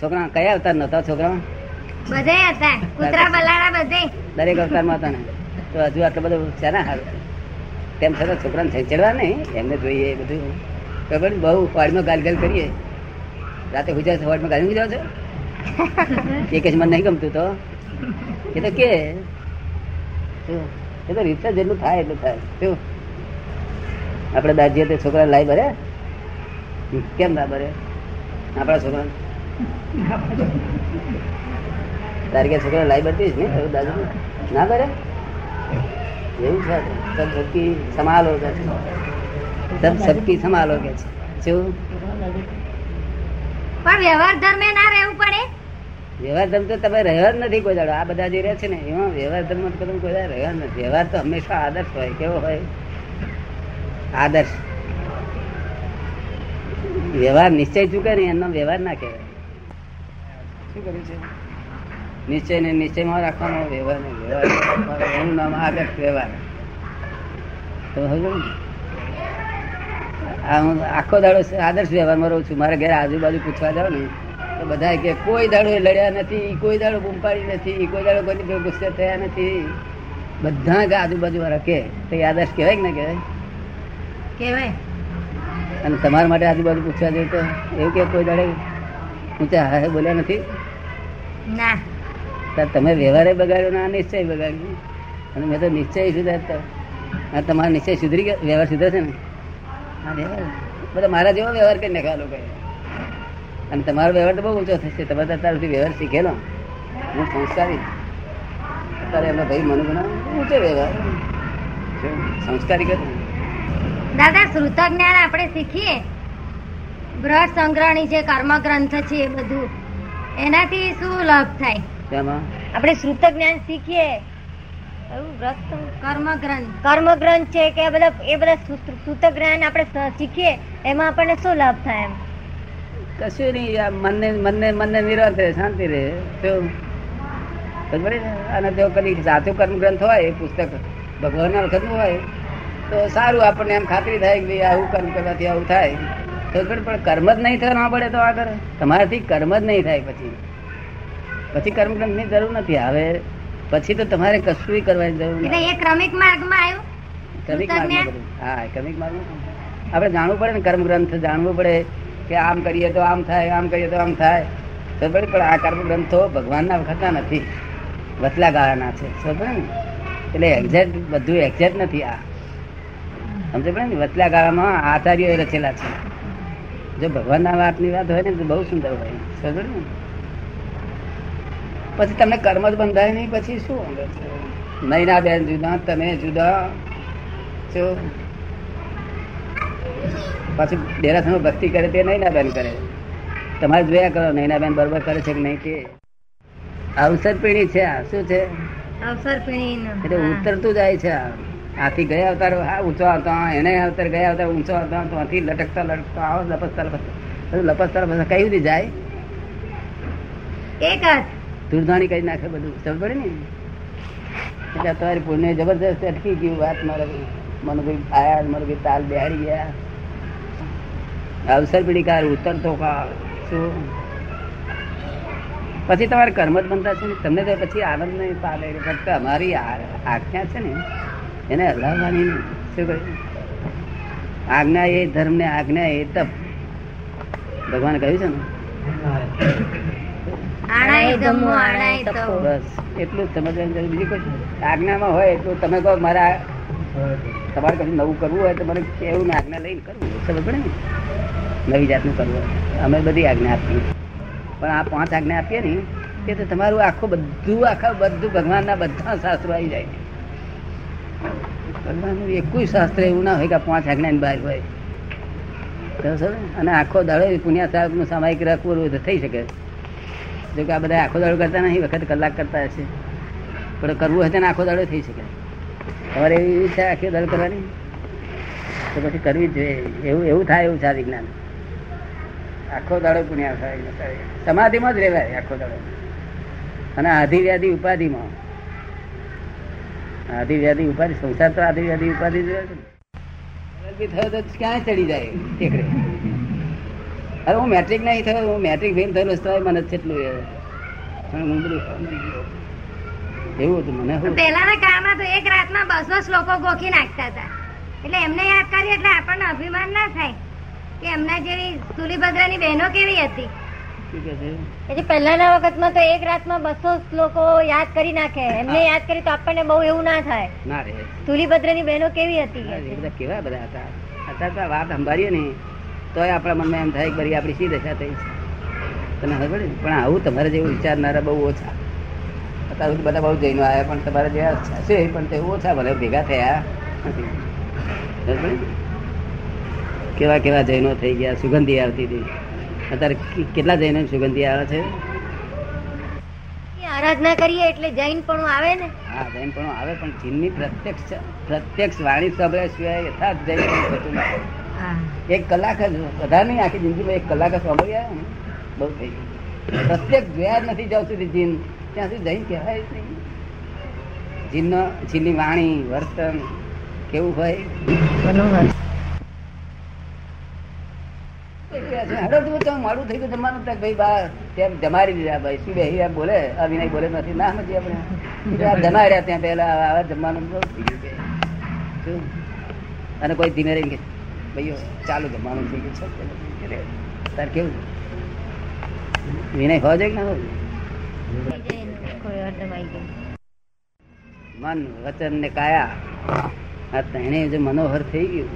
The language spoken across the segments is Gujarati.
છોકરા કયા અવતાર નતા છોકરા બધે હતા. કૂતરા બલાડા બધે. દરેક અવતારમાં હતા ને. તો હજુ આટલો બધું છે ને હારું તેમ છતાં છોકરાને છેચડવા નહીં. એમને જોઈએ બધું. ખબર બહુ વાડમાં ગાલ ગાલ કરીએ. રાતે ગુજરાત વાડમાં ગાલી જાવ છો? એક જ મને નહીં ગમતું તો. એ તો કે. એ તો રીતે જેટલું થાય એટલું થાય. શું આપણે દાદીએ તે છોકરા લાઈ ભરે કેમ ના ભરે આપણા છોકરા તારી કે છોકરા લાઈ ભરતી જ ને દાદુ? ના કરે? એવું છે સબ સબકી સંભાલો કે છે. સબ સબકી સંભાલો કે છે. શું? પણ વ્યવહાર ધર્મે ના રહેવું પડે. વ્યવહાર ધર્મ તો તમે રહ્યો જ નથી કોઈ દાડો. આ બધા જે રહે છે ને એમાં વ્યવહાર ધર્મ તો તમે કોઈ દાડો રહ્યો નથી. વ્યવહાર તો હંમેશા આદર્શ હોય. કેવો હોય? આદર્શ. વ્યવહાર નિશ્ચય ચૂકે ને એનો વ્યવહાર ના કહેવાય. શું કર્યું છે? નિશ્ચય ને નિશ્ચયમાં રાખવાનો વ્યવહાર ને વ્યવહાર એનું નામ આદર્શ વ્યવહાર. ને? આ હું આખો દાડો આદર્શ વ્યવહારમાં રહું છું. મારે ઘરે આજુબાજુ પૂછવા જાવ ને તો બધા કે કોઈ દાડો લડ્યા નથી કોઈ દાડો ગુંપાડી પાડી નથી કોઈ દાડો કોઈ ગુસ્સે થયા નથી. બધા જ આજુબાજુ વાળા કે તો આદર્શ કહેવાય કે ના કહેવાય? કેવાય અને તમારા માટે આજુબાજુ પૂછવા જોઈએ તો એવું કે કોઈ દાડે ઊંચા હા બોલ્યા નથી? ના. તમે વ્યવહારે બગાડ્યો ના નિશ્ચય બગાડ્યો. અને મેં તો નિશ્ચય સુધારતા આ તમારો નિશ્ચય સુધરી ગયો? વ્યવહાર સુધરે છે ને? હા વ્યવહાર. બધા મારા જેવો વ્યવહાર કરી નાખ્યા લોકોએ અને તમારો વ્યવહાર તો બહુ ઊંચો થશે. તમે તો અત્યાર સુધી વ્યવહાર શીખેલો. હું સંસ્કારી. અત્યારે એમનો ભાઈ મનુ બનાવ ઊંચો વ્યવહાર? સંસ્કારી કર્યું દાદા શ્રુત જ્ઞાન આપણે શીખીએ? બ્રહ્મ સંગ્રહણી છે કર્મ ગ્રંથ છે એ બધું. એનાથી શું લાભ થાય? તેમાં? આપણે શ્રુત જ્ઞાન શીખીએ. એવું કર્મ ગ્રંથ કર્મ ગ્રંથ છે કે બધા એ બધા શ્રુત જ્ઞાન આપણે શીખીએ એમાં આપણને શું લાભ થાય એમ? કશું નહીં મનને મનને મનને નિરાંત રહે શાંતિ રહે. ને? અને જો કદી સાચું કર્મ ગ્રંથ હોય એ પુસ્તક ભગવાનના વખતનું હોય તો સારું આપણને એમ ખાતરી થાય કે ભાઈ આવું કર્મ કરવાથી આવું થાય. તો પણ પણ કર્મ જ નહીં થયો ના પડે તો આગળ તમારાથી કર્મ જ નહીં થાય પછી. પછી કર્મ ગ્રંથની જરૂર નથી. હવે પછી તો તમારે કશું કરવાની જરૂર નથી. એ ક્રમિક માર્ગમાં આવ્યું? ક્રમિક માર્ગમાં હા ક્રમિક માર્ગમાં આપણે જાણવું પડે ને કર્મ ગ્રંથ જાણવું પડે કે આમ કરીએ તો આમ થાય આમ કરીએ તો આમ થાય. તો પણ આ કર્મ ગ્રંથો ભગવાનના વખતના નથી. વચલા ગાળાના છે. સમજ ને? એટલે એક્ઝેક્ટ બધું એક્ઝેક્ટ નથી આ. સમજે પડે ને? વચલા ગાળામાં આચાર્યો રચેલા છે. જો ભગવાનના વાતની વાત હોય ને તો બહુ સુંદર હોય. સમજો ને? પછી તમને કર્મ જ બંધાય નહીં પછી શું? નૈના બેન જુદા તમે જુદા. છો પાછું ડેરાસમાં ભક્તિ કરે તે નૈના બેન કરે. તમારે જોયા કરો નૈના બેન બરોબર કરે છે કે નહીં કે? અવસર પીણી છે આ. શું છે? અવસર પીણી એટલે ઉતરતું જાય છે આ. આથી ગયા અવતાર આ ઊંચો આવતો એને અવતાર ગયા અવતાર ઊંચો આવતો તો આથી લટકતા લટકતા આવો લપસતા લપસતા. લપસતા લપસતા. કઈ સુધી જાય? એક હાથ ધૂળધાણી કરી નાખે બધું. સમજ પડે ને? એટલે તમારી પુણ્ય જબરદસ્ત અટકી ગયું વાત મારે. મને કોઈ આયા મને કોઈ તાલ બેહાડી ગયા. અવસર પીડી કાર ઉતરતો કાર શું? પછી તમારે કર્મ જ બનતા છે ને? તમને તો પછી આનંદ નહીં પાડે ફક્ત અમારી આજ્ઞા છે ને એને હલાવવાની. શું કહ્યું આજ્ઞા એ ધર્મ ને આજ્ઞા એ તપ ભગવાન કહ્યું છે ને. બસ એટલું જ સમજવાનું જરૂર. બીજું કશું આજ્ઞામાં હોય એટલું તમે કહો મારા તમારે કશું નવું કરવું હોય તો મને કેવું ને આજ્ઞા લઈને કરવું સમજ પડે ને? નવી જાતનું કરવું હોય. અમે બધી આજ્ઞા આપીએ. પણ આ પાંચ આજ્ઞા આપીએ ને એ તો તમારું આખું બધું આખા બધું ભગવાનના બધા શાસ્ત્રો આવી જાય. ભગવાનનું એકુય શાસ્ત્ર એવું ના હોય કે પાંચ આજ્ઞાની બહાર હોય. અને આખો દાડો પુણ્યા સાહેબનું સામાયિક રાખવું થઈ શકે. જો કે આ બધા આખો દાડો કરતા નહીં, વખત કલાક કરતા હશે. પણ કરવું હશે ને આખો દાડો થઈ શકે. તમારે એવી ઈચ્છા આખો દાડો કરવાની? તો પછી કરવી જ જોઈએ. એવું એવું થાય એવું છે આ વિજ્ઞાન આખો દાડો પુણ્યા થાય. સમાધિમાં જ રહેવાય આખો દાડો. અને આધિ વ્યાધિ ઉપાધિમાં. આધિ વ્યાધિ ઉપાધિ સંસાર તો આધી વ્યાધિ ઉપાધિ જ છે થયો તો ક્યાંય ચડી જાય ટેકડે. અરે હું મેટ્રિક નહીં થયો હું મેટ્રિક ફેલ થયેલો તો મને છેટલું એવું હતું મને પહેલાના કાળમાં તો એક રાતમાં બસો શ્લોકો ગોખી નાખતા હતા. એટલે એમને યાદ કરીએ એટલે આપણને અભિમાન ના થાય કે એમના જેવી સુલીભદ્રાની બહેનો કેવી હતી. પહેલાના વખતમાં તો એક રાતમાં બસો શ્લોકો યાદ કરી નાખે. એમને યાદ કરી તો આપણને બહુ એવું ના થાય. ના રે. સુલીભદ્રની બહેનો કેવી હતી? બધા કેવા બધા હતા? અત્યારે તો વાત સંભાળીએ ને તોય આપણા મનમાં એમ થાય કે વળી આપણી શી દશા થઈ? તને ખબર પણ આવું તમારે જેવું વિચારનારા બહુ ઓછા. અત્યારે સુધી બધા બહુ જૈનો આવ્યા પણ તમારે જે છે પણ તે ઓછા ભલે ભેગા થયા. કેવા કેવા જૈનો થઈ ગયા સુગંધી આવતી હતી. અત્યારે કેટલા જૈનો સુગંધી આવે છે? આરાધના કરીએ એટલે જૈન પણ આવે ને. હા જૈન પણ આવે પણ ચીનની પ્રત્યક્ષ પ્રત્યક્ષ વાણી સાંભળ્યા સિવાય યથાર્થ જૈન થતું નથી. એક કલાક જ બધા નહીં આખી જિંદગીમાં એક કલાક જ સાંભળી આવ્યા ને? બહુ થઈ ગયું. પ્રત્યેક જોયા જ નથી જ્યાં સુધી જીન. ત્યાં સુધી જૈન કહેવાય જ નહીં. જીનનો જીનની વાણી વર્તન કેવું હોય? હેડો તું મોડું થઈ ગયું જમવાનું તો ભાઈ બા, તેમ જમારી દીધા ભાઈ. શું રહ્યા બોલે? આ બોલે નથી. ના સમજી આપણે. જમાઈ રહ્યા ત્યાં પહેલા આવા જમવાનું? અને કોઈ ધીમે રહી ભાઈઓ, ચાલુ જમવાનું થઈ ગયું છે. તાર કેવું વિનય છે કે ના હોય મન, વચન ને કાયા. આ તેને જે મનોહર થઈ ગયું,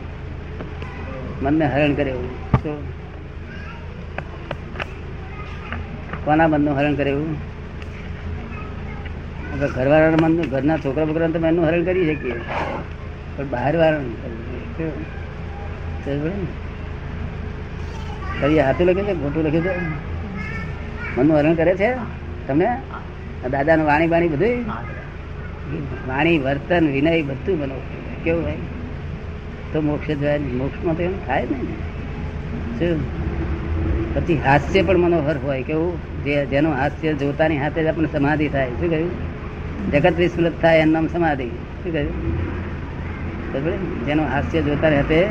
મનને હરણ કરે એવું શું? કોના મનનું હરણ કરે એવું? આપણે ઘરવાળાના મનનું ઘરના છોકરા બોકરાને તો એનું હરણ કરી શકીએ. પણ બહાર વાળાનું કરી હાથું લખ્યું છે ખોટું લખ્યું છે મનનું હરણ કરે છે તમને? દાદાનું વાણી બાણી બધું વાણી, વર્તન, વિનય બધું બનો કેવું ભાઈ? તો મોક્ષ જાય મોક્ષમાં તો એમ થાય ને. શું? પછી હાસ્ય પણ મનોહર હોય કેવું જે જેનું હાસ્ય જોતાની હાથે જ આપણને સમાધિ થાય. શું કહ્યું? જગત વિસ્મૃત થાય એનું નામ સમાધિ. શું કહ્યું? જેનું હાસ્ય જોતાની હાથે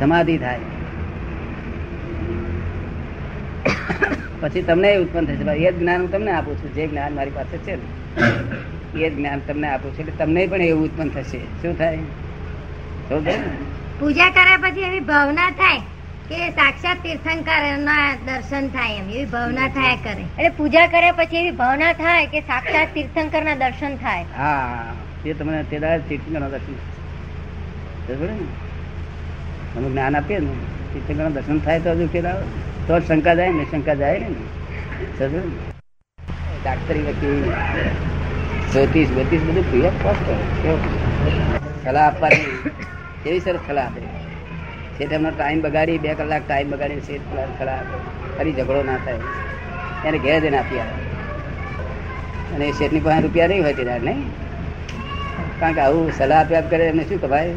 સમાધિ થાય. પછી તમને એ ઉત્પન્ન થશે. એ જ જ્ઞાન હું તમને આપું છું. જે જ્ઞાન મારી પાસે છે ને, એ જ્ઞાન તમને આપું છું. એટલે તમને પણ એવું ઉત્પન્ન થશે. શું થાય? પૂજા કર્યા પછી એવી ભાવના થાય. કે સાક્ષાત તીર્થંકર ના દર્શન થાય એમ એવી ભાવના થાય કરે. એટલે પૂજા કર્યા પછી એવી ભાવના થાય કે સાક્ષાત તીર્થંકર ના દર્શન થાય. હા તે તમને તે તીર્થંકર ના દર્શન તમે જ્ઞાન આપીએ ને તીર્થંકરના દર્શન થાય તો હજુ કેદાર તો શંકા જાય ને શંકા જાય ને. ડાક્ટરી વકીલ જ્યોતિષ જ્યોતિષ બધું પ્રિય પાસ કરે સલાહ આપવાની. કેવી સરસ સલાહ આપે. તેમનો ટાઈમ બગાડી, બે કલાક ટાઈમ બગાડી શેઠ આપે ફરી ઝઘડો ના થાય. એને ઘેર જઈને આપી આવે. અને શેઠની પાસે રૂપિયા નહીં હોય તે નહીં? કારણ કે આવું સલાહ આપ્યા કરે, એમને શું કમાય?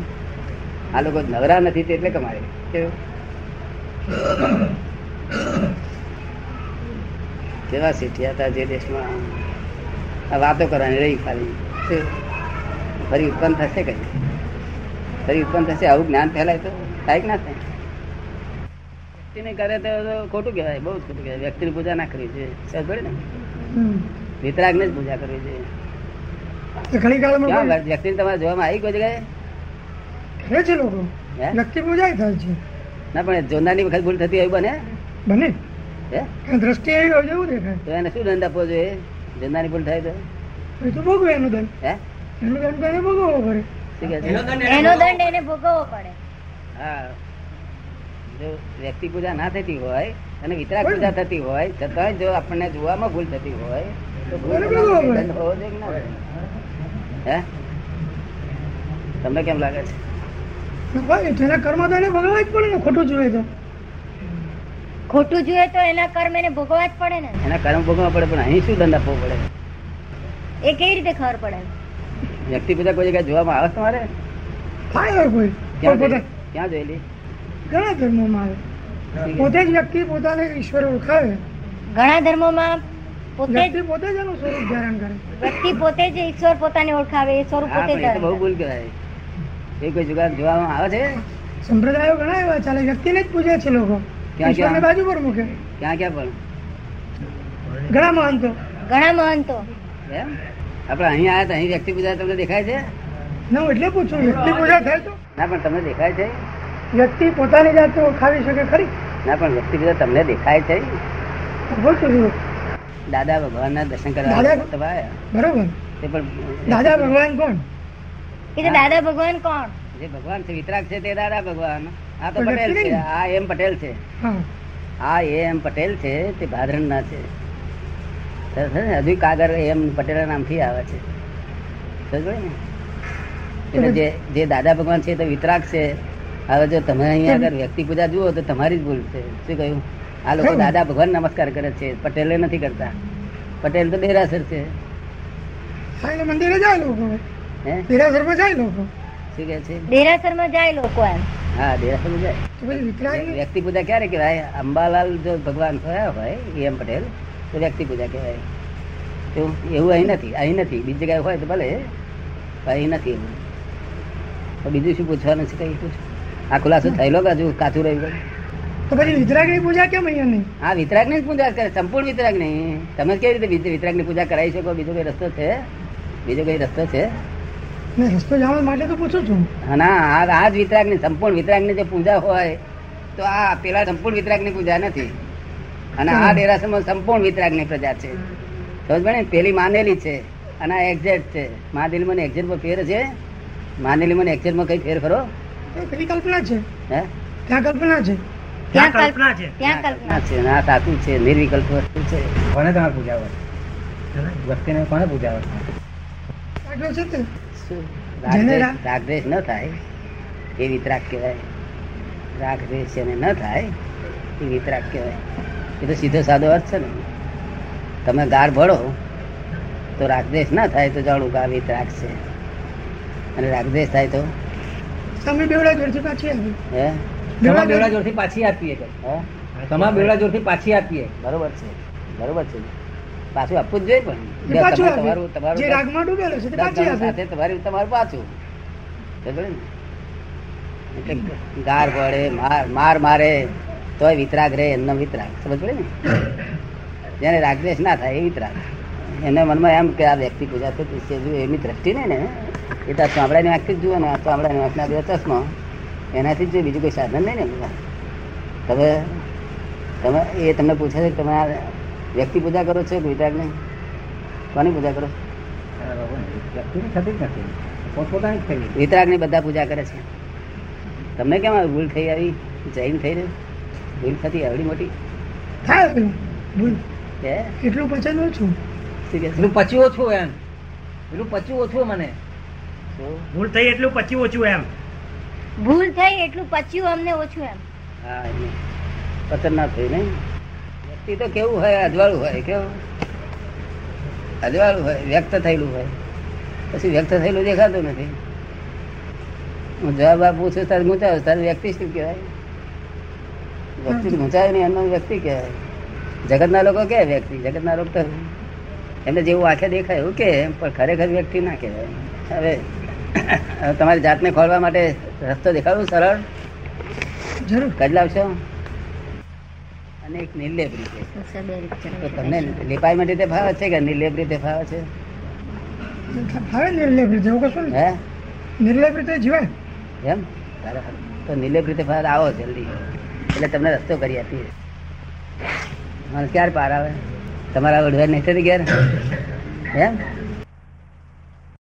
આ લોકો નવરા નથી તે એટલે કમાય. કેવું? શેઠિયા હતા જે દેશમાં આ વાતો કરવાની રહી ખાલી? ફરી ઉત્પન્ન થશે કઈ? ફરી ઉત્પન્ન થશે આવું જ્ઞાન ફેલાય તો? થાય કે ના થાય? વ્યક્તિને કરે તો ખોટું કહેવાય બહુ ખોટું કહેવાય. વ્યક્તિની પૂજા ના કરવી જોઈએ. સમજ ને? વિતરાગને જ પૂજા કરવી જોઈએ. ઘણી કાળમાં ક્યાં તમારે જોવામાં આવી કોઈ જગ્યાએ? કરે છે લોકો. વ્યક્તિ પૂજા થાય છે. ના પણ જોનારની વખત ભૂલ થતી હોય બને? બને. દ્રષ્ટિ એવી હોય જેવું દેખાય. તો એને શું દંડ આપવો જોઈએ? જોનારની ભૂલ થાય તો? એ તો ભોગવે એનું દંડ. હે? એનું દંડ તો એને ભોગવવો પડે? એનો દંડ એને ભોગવવો પડે. હા. જો વ્યક્તિ પૂજા ના થતી હોય અને વિતરાગ પૂજા થતી હોય છતાં જો આપણને જોવામાં ભૂલ થતી હોય તો ભૂલ બરાબર, બરાબર. દંડ હોવો જોઈએ કે ના હે? તમને કેમ લાગે છે? જેના કર્મ તો એને ભોગવવા જ પડે ને ખોટું જોઈએ તો. ખોટું જોઈએ તો એના કર્મ એને ભોગવવા જ પડે ને. એના કર્મ ભોગવવા પડે પણ અહીં શું દંડ આપવો પડે? એ કેવી રીતે ખબર પડે? વ્યક્તિ પૂજા કોઈ જગ્યાએ જોવામાં આવે તમારે? થાય કોઈ ક્યાં જોયેલી? ઘણા ધર્મોમાં આવે. પોતે જ વ્યક્તિ પોતાને ઈશ્વર ઓળખાવે. ઘણા ધર્મોમાં પોતે જ પોતે જ એનું સ્વરૂપ ધારણ કરે. વ્યક્તિ પોતે જ ઈશ્વર પોતાને ઓળખાવે એ સ્વરૂપ પોતે પણ બહુ ભૂલ કહેવાય. એ કોઈ જુગાર જોવામાં આવે છે? સંપ્રદાયો ઘણા એવા ચાલે વ્યક્તિને જ પૂજે છે લોકો. ક્યાં ક્યાં? બાજુ પર મૂકે. ક્યાં ક્યાં પણ? ઘણા મહંતો. ઘણા મહંતો. એમ? આપણે અહીં આયા તો અહીં વ્યક્તિ પૂજા તમને દેખાય છે? ના હું એટલે પૂછું વ્યક્તિ પૂજા થાય તો? ના પણ તમને દેખાય છે? વ્યક્તિ પોતાની જાતને ઓળખાવી શકે ખરી? ના પણ વ્યક્તિ પૂજા તમને દેખાય છે? દાદા ભગવાન દાદા દર્શન કરવા. બરોબર. તે પણ દાદા ભગવાન કોણ? એ તો દાદા ભગવાન કોણ? જે ભગવાન છે વિતરાગ છે તે દાદા ભગવાન. આ તો પટેલ છે આ એમ પટેલ છે. હા. આ એમ પટેલ છે તે ભાદરણ ના છે ને? હજુ કાગર એમ પટેલ નામથી આવે છે. સમજ ને? એટલે જે જે દાદા ભગવાન છે તો વિતરાગ છે. હવે જો તમે અહીંયા આગળ વ્યક્તિ પૂજા જુઓ તો તમારી જ ભૂલ છે. શું કહ્યું? આ લોકો દાદા ભગવાન નમસ્કાર કરે છે. પટેલે નથી કરતા. પટેલ તો દેરાસર છે. હા એટલે મંદિરે જાય લોકો. હે? દેરાસરમાં જાય લોકો. શું કે છે? દેરાસરમાં જાય લોકો એમ. હા દેરાસર જાય. તો પછી વિતરાગ વ્યક્તિ પૂજા ક્યારે કહેવાય? અંબાલાલ જો ભગવાન થયા હોય એમ પટેલ તો વ્યક્તિ પૂજા કહેવાય એવું અહીં નથી અહીં નથી. બીજી જગ્યાએ હોય તો ભલે અહીં નથી એવું. બીજું શું પૂછવાનું છે કઈ પૂછ આ ખુલાસો થયેલો કે હજુ કાચું રહી ગયું તો પછી વિતરાગની પૂજા કેમ અહીંયા નહીં? હા વિતરાગની પૂજા કરે સંપૂર્ણ વિતરાગ નહીં તમે કેવી રીતે વિતરાગની પૂજા કરાવી શકો? બીજો કઈ રસ્તો છે? બીજો કઈ રસ્તો છે? રસ્તો જાણવા માટે તો પૂછું છું. ના આ આ વિતરાગની સંપૂર્ણ વિતરાગની જે પૂજા હોય તો આ પેલા સંપૂર્ણ વિતરાગની પૂજા નથી. અને આ ડેરાસરમાં સંપૂર્ણ વિતરાગની પ્રજા છે. સમજ ને? પેલી માનેલી છે અને આ એક્ઝેક્ટ છે. મહાદેવ મને એક્ઝેક્ટ પર ફેર છે. માનેલી મને એક્ઝેક્ટમાં કઈ ફેર ખરો? પેલી કલ્પના છે. હે? ત્યાં કલ્પના છે. ત્યાં કલ્પના છે. ત્યાં કલ્પના છે. ના સાચું છે નિર્વિકલ્પ વસ્તુ છે. કોને તમારે પૂજા હોય વ્યક્તિને કોને છે? જેને રાગદ્વેષ ન થાય? એ વિતરાગ કહેવાય. રાગદ્વેષ ને ન થાય એ વિતરાગ કહેવાય. એ તો સીધો સાદો અર્થ છે ને. તમે ગાર ભળો તો રાગદ્વેષ ના થાય તો જાણું કે આ વિતરાગ છે. અને રાગદ્વેષ થાય તો? તમે બેવડા જોરથી પાછી આપી હે? તમારા બેવડા જોરથી પાછી આપીએ કે હે? તમારા બેવડા જોરથી પાછી આપીએ. બરોબર છે બરોબર છે. પાછું આપવું જ જોઈએ પણ. પાછું તમારું-. તમારું તમારું જે રાગમાં ડૂબેલો છે તે પાછી આપે સાથે તમારું તમારું પાછું. સમજણ ને? એટલે ગાર પડે માર માર મારે તોય વિતરાગ રહે એમનો વિતરાગ. સમજ પડે ને? જેને રાગદ્વેષ ના થાય એ વિતરાગ. એને મનમાં એમ કે આ વ્યક્તિ પૂજા થતી છે એમની દ્રષ્ટિ નહીં ને એ તો ચામડાની આંખથી જ જુએ ને આ ચામડાની આંખના બે ચશ્મા એનાથી જ બીજું કોઈ સાધન નહીં ને તમે તમે એ તમને પૂછે છે કે તમે આ વ્યક્તિ પૂજા કરો છો કે વિતરાગ નહીં કોની પૂજા કરો છો? વિતરાગની બધા પૂજા કરે છે. તમને કેમ આવી ભૂલ થઈ આવી? જૈન થઈ રહી ભૂલ થતી આવડી મોટી? થાય ભૂલ. એટલું પચન ઓછું શું પેલું પચ્યું ઓછું એમ. એટલું પચ્યું ઓછું મને? ભૂલ થઈ એટલું પચ્યું ઓછું એમ. ભૂલ થઈ એટલું પચ્યું અમને ઓછું એમ. હા પતન ના થયું નહીં? વ્યક્તિ તો કેવું હોય અજવાળું હોય કેવું? અજવાળું હોય વ્યક્ત થયેલું હોય. પછી વ્યક્ત થયેલું દેખાતું નથી. હું જવાબ આપું છું તારે ગુંચાવું તારે વ્યક્તિ શું કહેવાય? વ્યક્તિ ગુંચાવે નહીં એમનો વ્યક્તિ કહેવાય. જગતના લોકો કે વ્યક્તિ? જગતના લોકો તો એમને જેવું આંખે દેખાય એવું કે પણ ખરેખર વ્યક્તિ ના કહેવાય. હવે હવે તમારી જાતને ખોલવા માટે રસ્તો દેખાડું સરળ. જરૂર. કદ લાવશો? અને એક નિર્લેપ રીતે. તો તમને લેપાઈ માટે ફાવે છે કે નિર્લેપ રીતે ફાવે છે? ભાવે નિર્લેપ રીતે એવું કશું હે? નિર્લેપ રીતે જીવાય. એમ? તો નિર્લેપ રીતે ફાવે આવો જલ્દી. એટલે તમને રસ્તો કરી આપીએ. મને ક્યારે પાર આવે? તમારા વડવા નહીં થતી ઘેર? એમ?